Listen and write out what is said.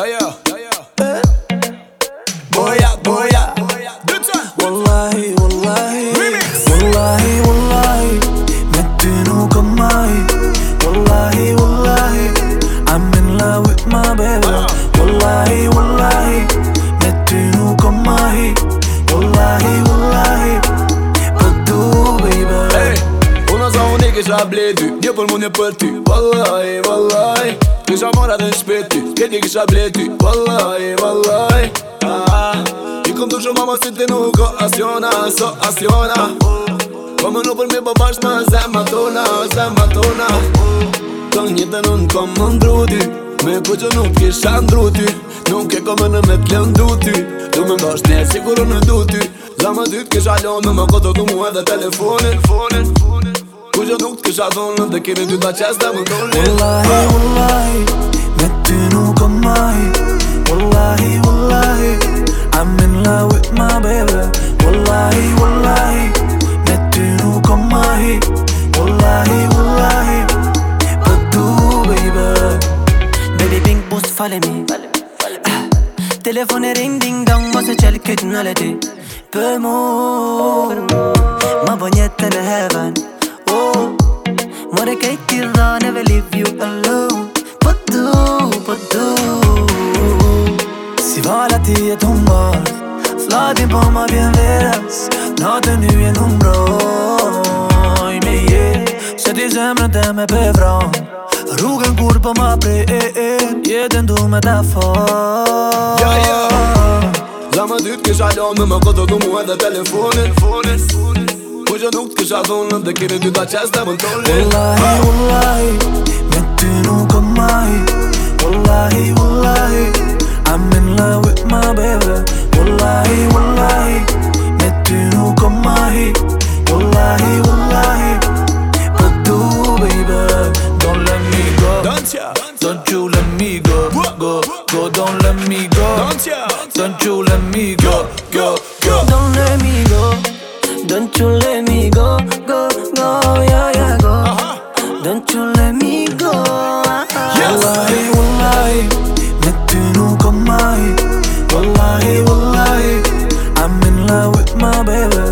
يا يا بويا بويا والله والله والله والله مدينوك معي والله والله I'm in love with my baby والله والله مدينوك معي والله والله بدو baby On a zone qui est la blé du Dieu pour le monde est parti Wallahi wallahi Kisha mora dhe shpeti këti kisha bleti Wallaj, wallaj ah, ah. I kom dushu mama si ti nuk o asiona So asiona Po më nuk për mi po bashkë më zemma tona Zemma tona Të njëtë nuk kom më ndruti Me ku që nuk kisha ndruti Nuk e kom në me t'le të lënduti Du me mbash një sigur në duti Zama dyt kisha lo me më koto të mu edhe telefonin Telefonin مش عارفه نتذكر دي ضاعت يا اسطى والله والله متنوكم معي والله والله عم نلاوق مع بابا والله والله متنوكم معي والله والله بدو بيبا بيبي بينك بوس فالمي تليفوني رينج دينج دونج واسه چلکت نلدی بمون ti e të mbar Flatin po ma vjen veras Na të një vjen umbroj Me je Se ti zemrën të me pevron Rrugën kur po ma pre e e Jetën du me ta fa Ja ja La më dytë kësha lonë Më këtë du mu edhe telefonin Telefonin Po që nuk të kësha thonë Dhe kire dy ta qesë të më tolin Ulla, ulla, Don't you let me go, go, go. Don't let me go. Don't you let me go, go, go. Don't let me go. Don't you let me go, go, go. Yeah, yeah, go. Uh-huh. Don't you let me go. Wallahi, wallahi, metinu kamai. Wallahi, wallahi, I'm in love with my baby.